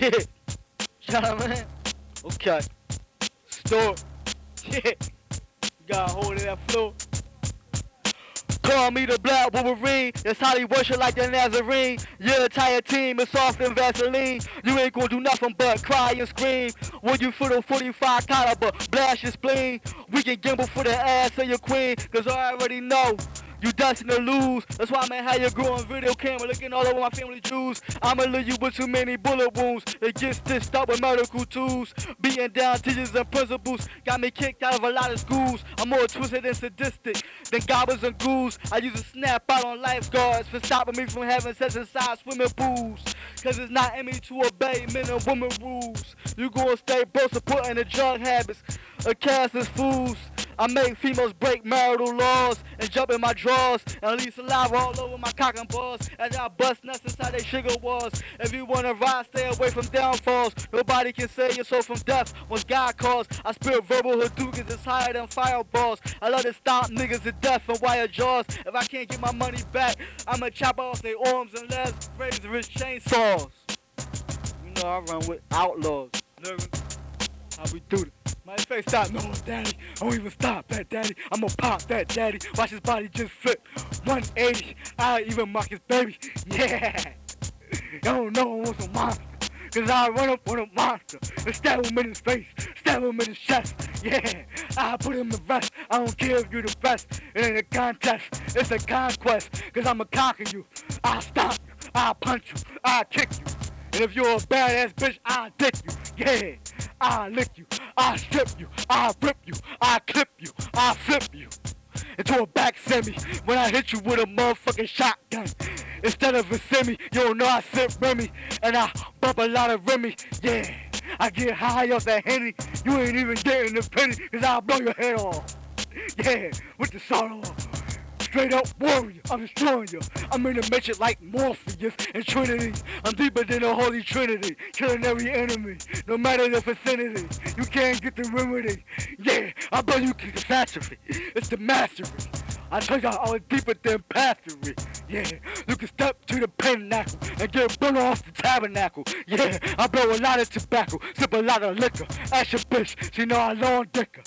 Shit. Shout out, man. Okay. Store. Shit. Got hold of that floor. Call me the Black Wolverine. That's how they worship like the Nazarene. Your entire team is soft and Vaseline. You ain't gonna do nothing but cry and scream. When you feel the 45 caliber, blast your spleen. We can gamble for the ass of your queen, cause I already know. You destined to lose. That's why I'm how you growing video camera looking all over my family jewels. I'ma leave you with too many bullet wounds. It gets stitched up with medical tools. Beating down teachers and principals. Got me kicked out of a lot of schools. I'm more twisted and sadistic than goblins and ghouls. I used to snap out on lifeguards for stopping me from having sex inside swimming pools. Cause it's not in me to obey men and women rules. You gonna stay broke supporting the drug habits of cast as fools. I make females break marital laws and jump in my drawers and leave saliva all over my cock and balls as I bust nuts inside they sugar walls. If you wanna ride, stay away from downfalls. Nobody can save your soul from death once God calls. I spit verbal Hadoukens that's higher than fireballs. I love to stomp niggas to death and wire jaws. If I can't get my money back, I'ma chop off their arms and legs, razor rich chainsaws. You know I run with outlaws. Nigga, how we do it. My face stop, no, daddy. I won't even stop that, daddy. I'ma pop that, daddy. Watch his body just flip 180. I even mock his baby. Yeah. Y'all know I want some monster. Cause I run up on a monster and stab him in his face, stab him in his chest. Yeah, I put him to rest. I don't care if you're the best. It ain't a contest, it's a conquest. Cause I'ma conquer you. I'll stop you. I'll punch you. I'll kick you. And if you're a badass bitch, I'll dick you. Yeah, I'll lick you. I'll strip you. I'll rip you. I'll clip you. I'll flip you. Into a back semi when I hit you with a motherfucking shotgun. Instead of a semi, you don't know I sip Remy and I bump a lot of Remy. Yeah, I get high off that Henny. You ain't even getting the penny, cause I'll blow your head off. Yeah, with the sorrow. Straight up warrior, I'm destroying you. I'm in a mission like Morpheus and Trinity. I'm deeper than the Holy Trinity, killing every enemy, no matter the vicinity. You can't get the remedy. Yeah, I blow you to catastrophe. It's the mastery. I tell y'all I was deeper than pastory. Yeah, you can step to the pinnacle and get blown off the tabernacle. Yeah, I blow a lot of tobacco, sip a lot of liquor. Ask your bitch, she know I long dicker.